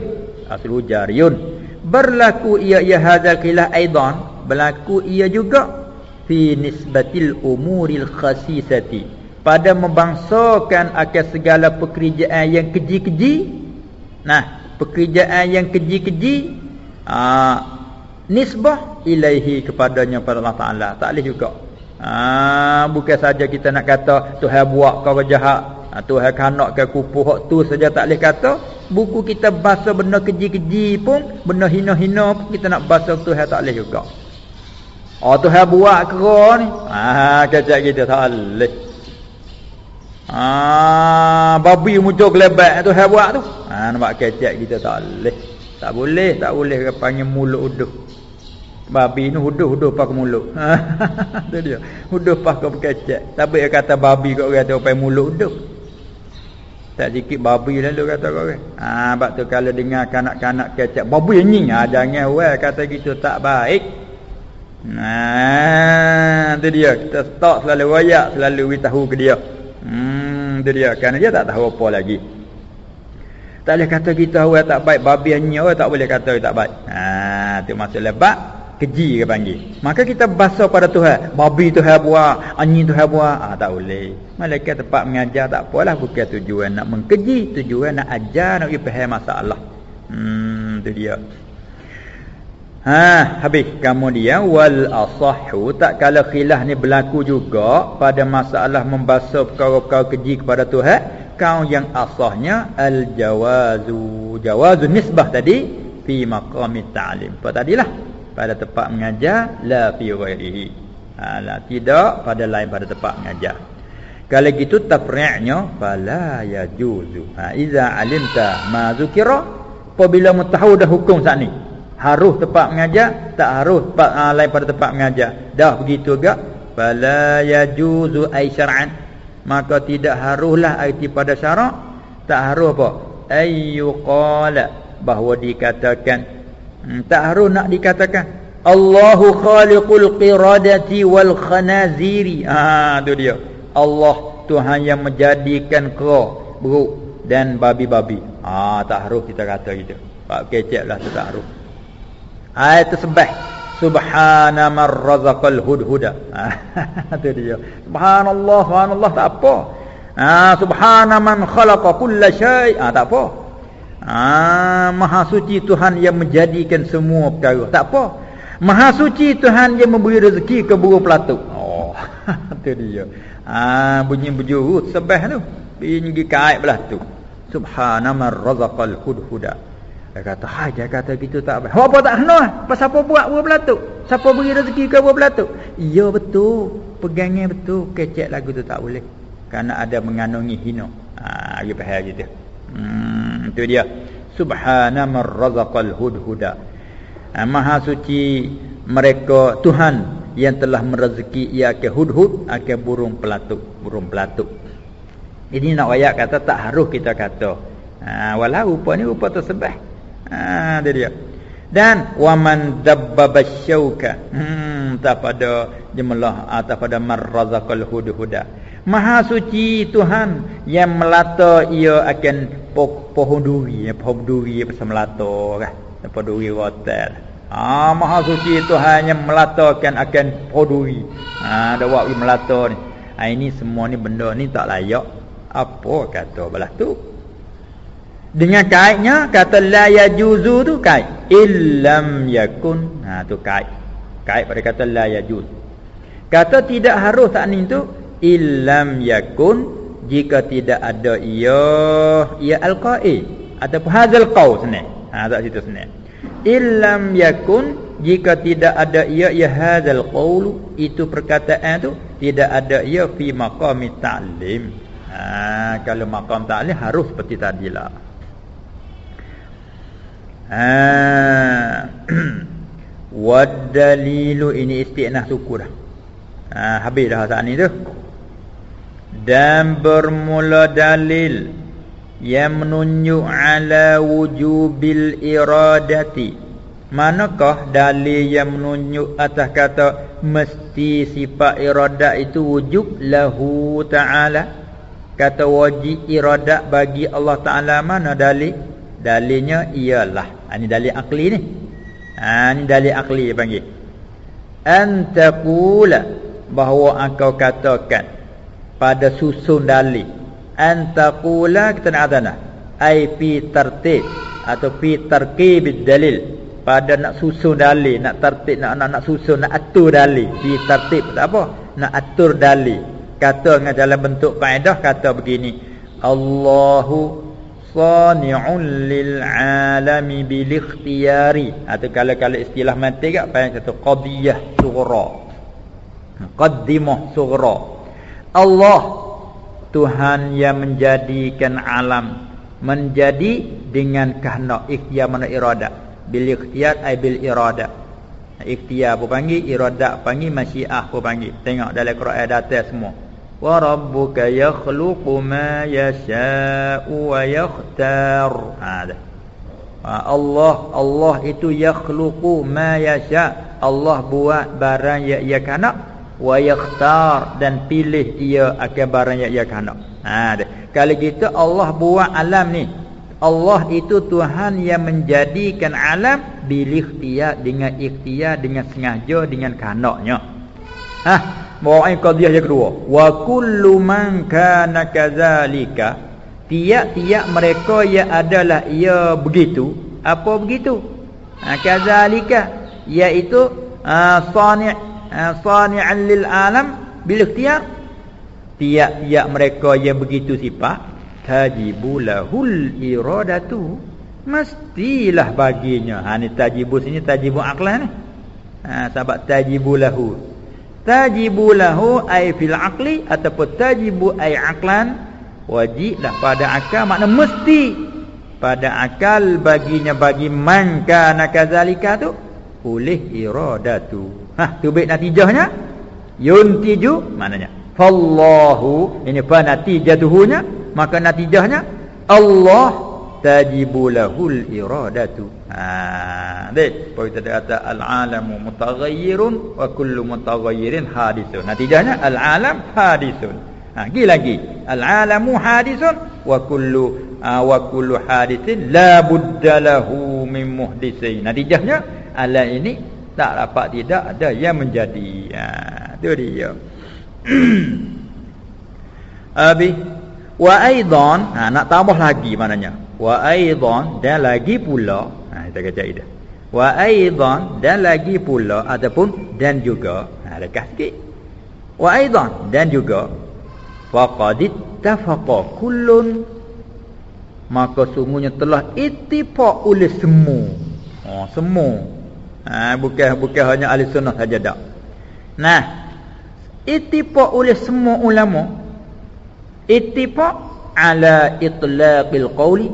Aslu jariyun. Berlaku ia ia hadzal khilaf aidan. Berlaku ia juga fi nisbatil umuril khasisati. Pada membangsakan akan segala pekerjaan yang keji-keji. Nah pekerjaan yang keji-keji uh, nisbah ilaihi kepadanya pada Allah Taala. Tak boleh juga. Ah bukan saja kita nak kata Tuhan buat kau jahat ha, Tuhan kanak ke kupu hak tu saja tak boleh kata buku kita bahasa benda keji-keji pun benda hina-hina pun kita nak bahasa Tuhan tak boleh juga oh Tuhan buat kera ni ah kacak kita tak boleh ah babi muncul gelebak Tuhan buat tu ah nampak kacak kita tak boleh tak boleh, tak boleh panggil mulut uduh. Babi ni uduh-uduh pak mulut. (laughs) tu dia. Uduh pak ke berkecek. Tapi dia kata babi kau kata pakai mulut uduh. Tak sikit babi lalu kata kau kan. Ha, sebab tu kalau dengar kanak-kanak kecek. Babi ni. Ha, jangan well kata gitu tak baik. Nah, tu dia. Kita stop selalu wayak. Selalu tahu ke dia. Hmm, tu dia. Kerana dia tak tahu apa lagi. Tak boleh kata kita orang tak baik babi hanya orang tak boleh kata tak baik. Ha tu maksud lebat keji ke panggil. Maka kita basuh pada Tuhan. Babi Tuhan buat, anjing Tuhan buat. Ah ha, tak boleh. Malaikat tempat mengajar tak apalah bukan tujuan nak mengkeji, tujuan nak ajar nak faham masalah. Hmm tu dia. Ha habis kemudian wal asahhu tak kala khilaf ni berlaku juga pada masalah membasuh perkara-perkara keji kepada Tuhan kau yang asahnya al jawazu jawazu nisbah tadi fi maqami ta'lim apa tadilah pada tempat mengajar la fi ghairihi. Ha, tidak pada lain pada tempat mengajar. Kalau gitu tafri'nya fala yajuzu. Ha iza alimta ma zukira apabila mutahu dah hukum saat ni harus tempat mengajar tak harus tempat, ha, lain pada tempat mengajar. Dah begitu juga fala yajuzu ai syar'an. Maka tidak haruslah arti pada syarak tak harus apa? Ayyuqala bahawa dikatakan hmm, tak harus nak dikatakan Allahu khaliqul qiradati wal khanaziri ah ha, tu dia Allah Tuhan yang menjadikan kera buruk dan babi-babi ah ha, tak harus kita kata gitu pak keceklah tu tak harus ayat tersebut Subhana man razaqal hudhuda. Itu (laughs) dia. Subhanallah, subhanallah tak apa. Ha, subhana man khalaqa kulla syai'. Ha, tak apa. Ha, maha suci Tuhan yang menjadikan semua perkara. Tak apa. Maha suci Tuhan yang memberi rezeki ke burung pelatuk. Oh, (laughs) itu dia. Ha, bunyi berjurut sebah tu. Bunyi kait belah tu. Subhana man razaqal hudhuda. Dia kata, hai dia kata gitu tak baik. Apa tak kena? Apa siapa buat buah belatuk? Siapa beri rezeki ke buah belatuk? Ya betul. Pegangnya betul. Kecek lagu tu tak boleh. Karena ada mengandungi hino. Ha, dia faham gitu. Hmm, itu dia. Subhana man razaqal hudhuda. Ha, maha suci mereka Tuhan yang telah merezeki ia ke hudhud ke burung pelatuk, burung pelatuk. Ini nak ayat kata tak harus kita kata. Ha, walau rupa ni rupa tersebut. Ha dia. Dan waman dabbaba syauka. Hmm tak pada jemalah atau pada marrazaqal hudhuda. Maha suci Tuhan yang melata ia akan pohon duri, pohon duri pasal melata kan. Apa duri rotel. Ah ha, maha suci Tuhan yang melatakan akan pohon duri. Ha ada waktu melata ni. Ha, ini semua ni benda ni tak layak. Apa kata belah tu? dengan kaitnya kata la yajuzu tu kait illam yakun ha tu kait kait pada kata la yajuz kata tidak harus tak ni tu illam yakun jika tidak ada ia ia alqa'i ataupun hadzal qaul sini ha tak situ sini illam yakun jika tidak ada ia ia hadzal qaul itu perkataan tu tidak ada ia fi maqami ta'lim ha kalau maqam ta'lim harus seperti tadilah Ha. (clears throat) Wad dalilu ini istiqnah dah. Ha, habis dah saat ni tu. Dan bermula dalil yang menunjuk ala wujubil iradati. Manakah dalil yang menunjuk atas kata mesti sifat iradat itu wujub? Lahu ta'ala. Kata wajib iradat bagi Allah Ta'ala mana dalil? Dalilnya ialah. Ini dalil akli ni. Ha, ini dalil akli panggil. Antaqula bahawa engkau katakan pada susun dalil antaqula kita nak kata nak ai fi tartib atau fi tarkib dalil. Pada nak susun dalil nak tertib nak nak, nak susun nak atur dalil fi tertib tak apa. Nak atur dalil kata dengan dalam bentuk kaedah kata begini. Allahu sani'un lil alami bil ikhtiyari. Atau kalau-kalau istilah mati kat panggil satu qadiyah sughra. Qaddimah sughra Allah Tuhan yang menjadikan alam menjadi dengan kehendak ikhtiar mana iradat bil ikhtiyar ay bil irada. Ikhtiyar apa panggil irada panggil masyiah apa panggil tengok dalam Quran data semua. Wa rabbuka yakhluqu ma yasha'u wa yakhtar. Ada ha, Allah Allah itu yakhluqu ma yasha. Allah buat barang yang ia kanak wa yakhtar dan pilih ia akan barang yang ia kanak ha kalau kita Allah buat alam ni Allah itu Tuhan yang menjadikan alam bil ikhtiyar dengan ikhtiyar dengan sengaja dengan kehendaknya. Ha, ayat qadiyah yang kedua. Wa kullu man kana kadzalika tiap-tiap mereka yang adalah ia begitu, apa begitu? Ha, kadzalika iaitu uh, sani' uh, sani'an lil alam bil ikhtiyar. Tiap-tiap mereka yang begitu sifat tajibu lahul iradatu mestilah baginya. Ha ni tajibu sini tajibu aklan ni. Ha sebab tajibu lahu. Ai fil aqli ataupun tajibu ai aklan wajiblah pada akal. Makna mesti pada akal baginya bagi man kana kadzalika tu oleh iradatu ha tu baik natijahnya yuntiju maknanya. Fallahu ini fa natijatuhunya maka natijahnya Allah tajibu lahul iradatu. Ha dek poin tadi kata al alamu mutaghayyirun wa kullu mutaghayyirin hadisun. Natijahnya al alam hadisun. Ha gi lagi. Al alamu hadisun wa kullu ha, wa kullu hadithin la budda lahu min muhdisin. Natijahnya ala ini tak dapat tidak ada yang menjadi ha tu dia (clears throat) Abi Wa aidan, ha, nak tambah lagi maknanya. Wa aidan dan lagi pula, ha kita kata ida. Wa aidan dan lagi pula ataupun dan juga, ha dekat sikit. Wa aidan dan juga faqad ittafaqa kullun maka sungguhnya telah ittifaq oleh semua. Oh, semua. Ha bukan bukan hanya ahli sunnah saja dak. Nah, ittifaq oleh semua ulama ittifaq ala itlaqil qawli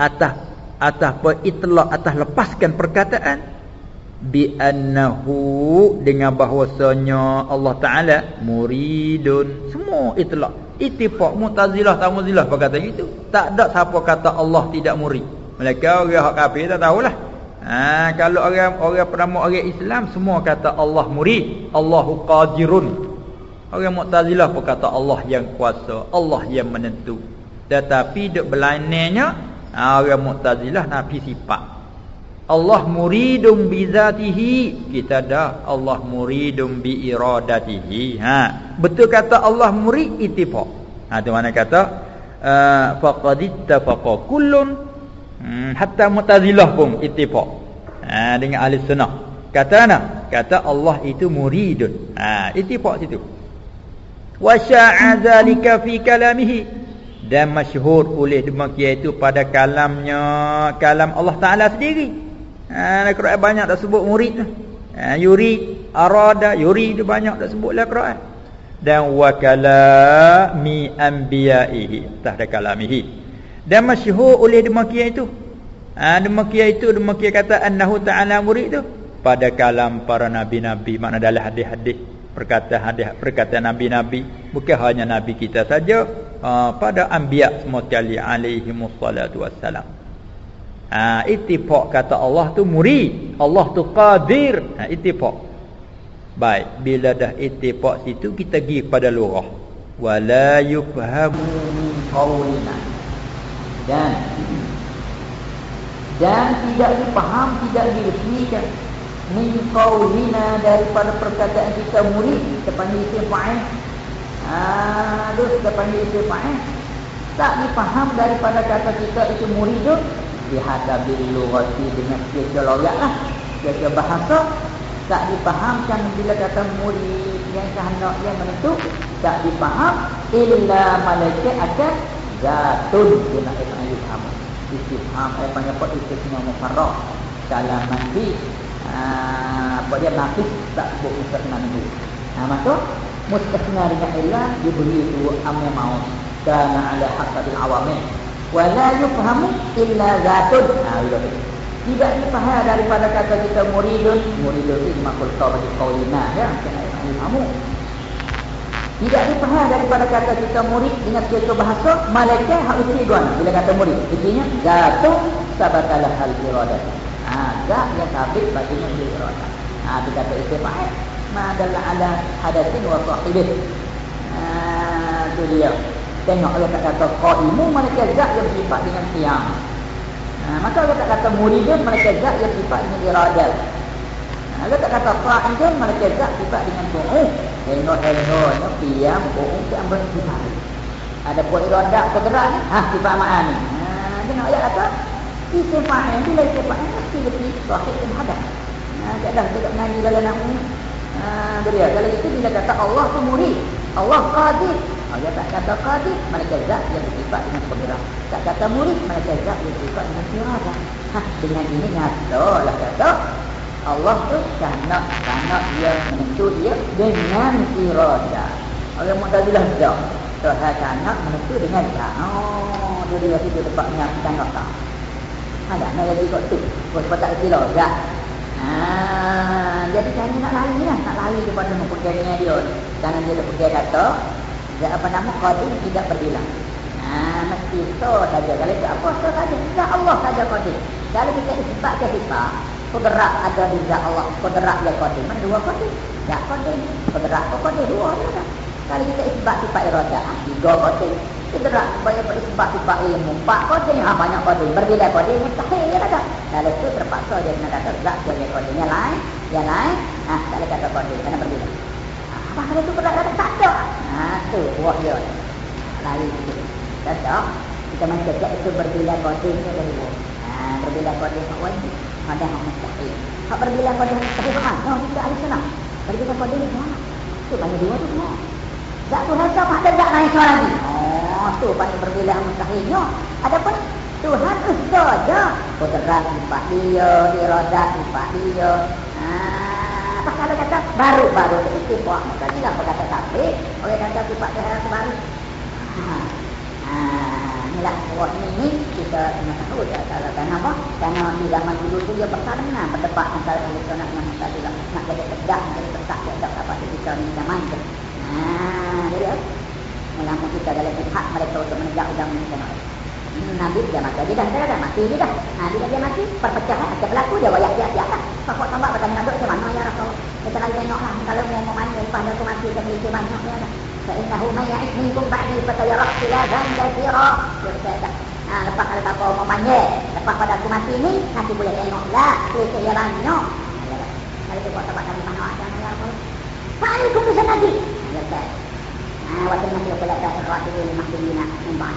atas atas apa itlaq atas lepaskan perkataan bi annahu dengan bahwasanya Allah taala muridun. Semua itlaq. Ittifaq mu'tazilah tak mu'tazilah berkata gitu. Tak ada siapa kata Allah tidak murid. Mereka orang kafir tak tahulah ha kalau orang orang pertama orang Islam semua kata Allah murid Allahu qadirun Orang Mu'tazilah pun kata Allah yang kuasa, Allah yang menentu. Tetapi duk berlainnya ha, orang Mu'tazilah nafi sifat. Allah muridum bi zatihi. Kita dah Allah muridum bi iradatihi. Ha, betul kata Allah murid ittifaq. Ha tu mana kata uh, faqad ittafaqa kullun hmm, hatta Mu'tazilah pun ittifaq. Ha dengan ahli sunnah. Kata mana? Kata Allah itu muridun. Ha ittifaq situ wa sya'a fi kalamihi dan masyhur oleh demikian itu pada kalamnya kalam Allah Taala sendiri ha Quran banyak dah sebut murid ha yuri arada yuri itu banyak dah sebut dalam Quran dan wa kalami anbiya'ihi tahta kalamihi dan masyhur oleh demikian itu. Ha demikian itu demikian kata annahu ta'ala murid itu pada kalam para nabi-nabi makna dalam hadis-hadis perkataan hadis perkataan nabi-nabi bukan hanya nabi kita saja ha, pada anbiya semua alaihi wassalatu wassalam. Ha ittifaq kata Allah tu murid Allah tu qadir. Ha ittifaq. Baik bila dah ittifaq situ kita pergi pada lurah. Wala yufhamu qaulina dan dan tidak dipaham tidak diresmikan. Min qaulina daripada perkataan kita murid kita panggil isim fa'il. Ha, kita panggil isim fa'il. Tak dipaham daripada kata kita itu murid dihadabil lughati dengan secara logat lah secara bahasa. Tak dipahamkan bila kata murid yang kehendak yang menentu tak dipaham illa malaikat akan zatun dengan ayat kamu istifham ayat panggil apa istifham mufarrah dalam mandi Ah, apa dia nafis tak sebut mustasna itu. Nah, maka mustasna dengan ilah diberi itu amnya maut kana ala hasabil awamin wa yufhamu illa zatun. Nah. Tidak dipahami daripada kata kita muridun, muridun itu makul kau bagi kaulina ya, kena kamu. Tidak dipahami daripada kata kita murid dengan suatu bahasa, malaikat harus digunakan bila kata murid. Intinya, zatun sabatalah hal iradah. Agak yang sabit baginya di iradah. Ha, dia kata istifa'il. Ma'adallah ala hadasin wa sahibih. Ha, itu dia. Tengok Allah tak kata qa'imu mereka zat yang bersifat dengan siang. Ha, maka Allah tak kata muridun mereka zat yang bersifat dengan iradah. Ha, Allah tak kata qa'idun mereka zat sifat dengan tu'uh. Tengok-tengoknya piam, tu'uh, piam bersifat. Ada buat iradah kegerak ni. Ha, sifat ma'an ni. Ha, tengok ayat kata Isim fa'il bila isim fa'il mesti lebih sahih dan hadap. Ha, tak dah tidak menyanyi dalam nama ni. Ha, beria. Kalau itu bila kata Allah tu murid. Allah qadir. Allah oh, tak kata qadir. Mereka zat yang bersifat dengan penggerak. Tak kata murid. Mereka zat yang bersifat dengan iradah. Ha, dengan ini nyata lah kata. Allah tu kanak kanak dia menentu dia dengan iradah. Orang mudazilah dah. Tuhan kanak menentu dengan iradah. Oh, dia dia itu tempat menyaksikan kata. Ada nak jadi kot tu. Kau sebab tak kira tak. Ha, jadi saya nak lari lah, nak lari kepada memperkaya dia. Karena dia pergi kata, dia apa nama qadir tidak berbilang. Ha, mesti so saja. Kalau itu apa so saja. Tidak Allah saja qadir. Kalau kita isbat ke kita, Kuderak ada di Allah. Kuderak dia qadir. Mana dua qadir? Tak qadir. Kuderak kok qadir dua. Kalau kita isbat sifat iradah, tiga qadir. Cedera banyak berisbat sifat ilmu. Empat kodin, ha, banyak kodin. Berbila kodin, mustahil ya kata. Lalu itu terpaksa dia kena kata zat sebagai kodin. Yang lain, yang lain, ha, tak boleh kata kodin. Kena berbila. Ha, apa kata itu berat kata tak ada. Ha, tu buah dia. Lari itu. Tak ada. Kita main kecek itu berbila kodin itu dari buah. Ha, tak wajib. Ada yang mustahil. Hak berbila kodin mustahil. Ha, no, kita ahli senang. Berbila kodin itu mana? Itu banyak dua tu semua. Tak Tuhan sama ada tak naik lagi. Oh, tu paling berbeza mustahilnya. Adapun Tuhan tu saja. Kudrat sifat dia, iradat sifat dia. Ah, apa kalau kata baru-baru itu buat maka tidak berkata tapi oleh kata sifat Tuhan baru. Ah, ah, inilah buat ini kita kena tahu ya kalau kenapa? Karena di zaman dulu tu dia bertarung berdebat antara ahli sunnah dengan mutazilah nak jadi tegak jadi tetap tidak dapat kita ni zaman itu. Ah, dia Melamu kita dalam hak mereka untuk menegak undang-undang hmm, Nabi dia mati, dia dah, dia dah mati, dia dah. Bila dia mati, perpecahan akan berlaku, dia wayak siap-siap lah. Pakok tambah bertanya nak macam mana ya Rasul Kita lagi tengok lah, kalau mau mau main pada aku mati, kita miliki banyak ya Fa'innahu maya'is minkum ba'di fatayarah siladan jasira Dia berkata, ha, lepas kalau tak mau manggil Lepas pada aku mati ni, nanti boleh tengok lah Kuih saya banyak Kalau tu buat tempat kami mana ada ya Rasul Fa'alikum bisa Nabi Dia Ha, waktu nanti aku lihat dah ini masih ni nak sembah.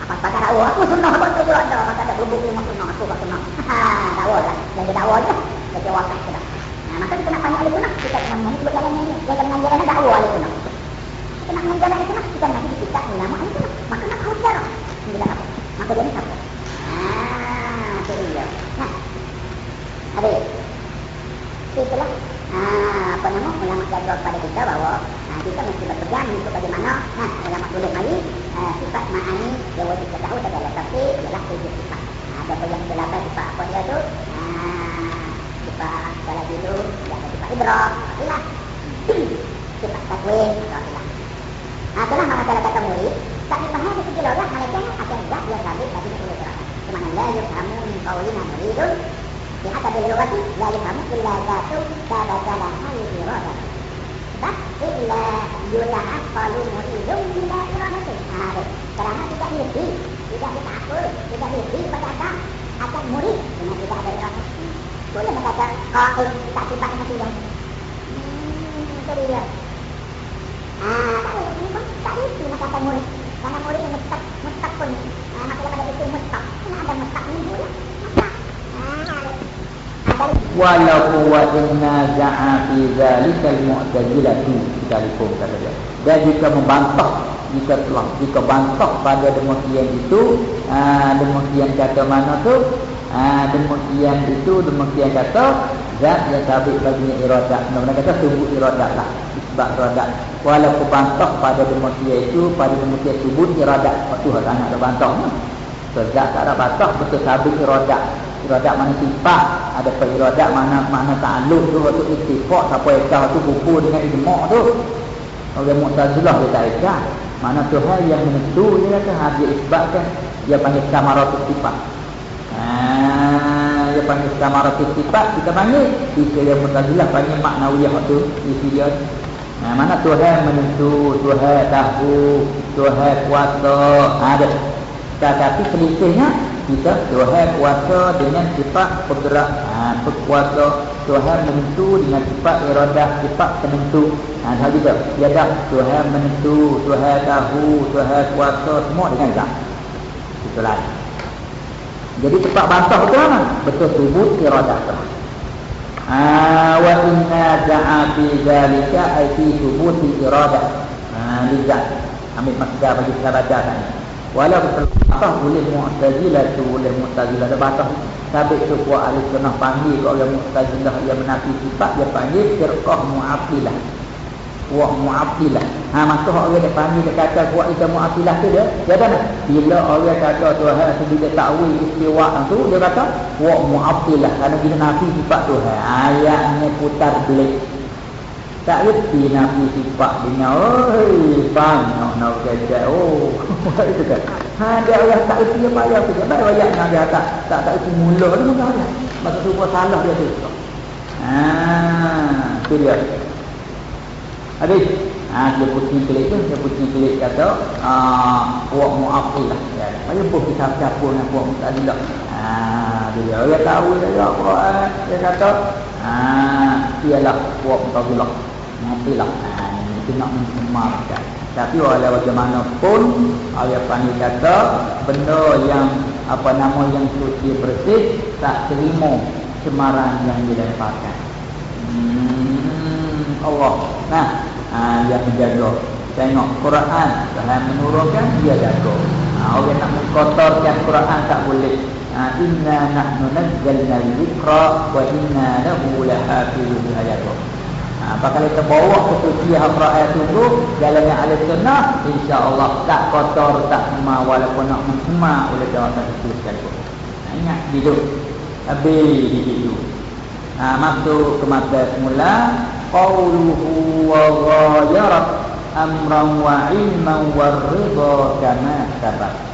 Apa pada dakwah aku sunnah apa tu ada maka ada belum belum sunnah aku tak sunnah. Ha, dakwah lah. Dakwah je. Kita waktu sudah. Nah, maka kita nak tanya ahli sunnah, kita kena mengikut jalan ini, jalan jalan dakwah ahli sunnah. Kita nak menjalan ahli sunnah, kita nak kita nama ahli sunnah. Maka nak tahu cara. Bilang apa? Maka jadi apa? Ah, itu dia. Nah. Ada. Itulah. Ah, apa nama? Ulama jaga pada kita bahawa kita mesti bekerja untuk bagaimana nah dalam tulis mari uh, sifat ma'ani dia wajib kita tahu ada tapi ialah tujuh sifat nah, ada yang delapan sifat apa dia tu nah, sifat salah dulu ada sifat ibrah itulah weh rafilah. Nah, itulah mana kalau kata murid, tak dipahami dari segi logak, mereka akan zat yang sabit bagi sepuluh surat. Kemana la yufhamu min qawlina muridun, di atas dari logak itu, la yufhamu illa zatu tabatala hal iradah. Sebab illa yuta'affalu muridun illa iradah. Nah, kerana tidak diuji, tidak ditakul, tidak diuji pada akan akan murid dengan tidak ada iradah. Boleh berkata, kau tak sifat dengan tidak. Hmm, itu dia. Ah, tak boleh. Ini pun tak isi masyarakat murid. Karena murid yang mustak, mustak pun. Ah, maka daripada itu mustak. Kena ada mustak ni boleh. Mustak. Walaupun wa inna za'a fi zalikal mu'tazilatu Sekalikum kata dia Dan jika membantah Jika telah Jika bantah pada demikian itu aa, Demikian kata mana tu aa, Demikian itu Demikian kata Zat yang sabit baginya iradat Mereka kata tubuh iradat lah Sebab iradat Walaupun bantah pada demikian itu Pada demikian tubuh iradat Waktu tak nak ada bantah Sebab zat tak ada bantah Betul sabit iradat iradat mana sifat ada apa iradat mana mana ta'alluq tu waktu istifaq siapa ekah tu buku dengan ijma' tu. Orang mu'tazilah dia tak ekah mana Tuhan yang menentu dia kata ha, dia isbatkan dia panggil samaratus sifat ha, dia panggil samaratus sifat kita panggil. Kita yang mu'tazilah panggil maknawiyah tu isi dia Nah, mana Tuhan menentu, Tuhan tahu, Tuhan kuasa, ada. Tetapi selisihnya kita Tuhan kuasa dengan sifat bergerak ha, berkuasa Tuhan menentu dengan sifat iradah sifat penentu. Ha, hal juga tiada Tuhan menentu Tuhan tahu Tuhan kuasa semua dengan zat. Itu lain jadi cepat bantah betul mana betul tubuh iradah tu ha, wa inna za'a fi zalika ay fi tubuh iradah ha, lizat ambil masjid bagi baca tadi. Walaupun terbatas boleh mu'tazilah tu boleh mu'tazilah ada batas sabit tu kuat ahli sunnah panggil kalau mu'tazilah yang menafi sifat dia panggil firqah mu'afilah kuat mu'afilah. Ha maka orang dia panggil dia kata kuat kita mu'afilah tu dia. Dia kan bila orang kata Tuhan tu dia takwil istiwa tu dia kata kuat mu'afilah. Kerana dia nafi sifat Tuhan ayatnya putar belik. Tak reti nabi sifat dunia oi banyak nak kerja oh (laughs) itu kan. Ha dia orang tak reti apa ya tu baik ayat nak dia tak tak tak reti mula tu dia masa tu salah dia tu. Ha tu dia habis. Ha dia putih pelik tu dia putih pelik kata ah puak muafil lah. Ya ayo buat kita siapa nak puak tadi lah. Ha dia dia tahu dia Quran dia kata ha ialah puak muafil matilah nah, itu nak mencemarkan tapi walau bagaimanapun ayat pani kata benda yang apa nama yang suci bersih tak terima cemaran yang dilemparkan hmm, Allah nah ha, yang menjaga tengok Quran Tuhan menurunkan dia jaga ha, orang nak mengkotorkan Quran tak boleh ha, inna nahnu nazzalna dzikra wa inna lahu lahafizun ayat Apakah kita bawa kesucian Al-Quran itu jalannya ahli sunnah insya-Allah tak kotor tak cuma walaupun nak cuma oleh jawatan itu sekalipun. Nah, ingat gitu. Habis gitu. Nah, masuk ke mata semula qauluhu wa ghayarat amran wa ilman wa ridha kama sabab.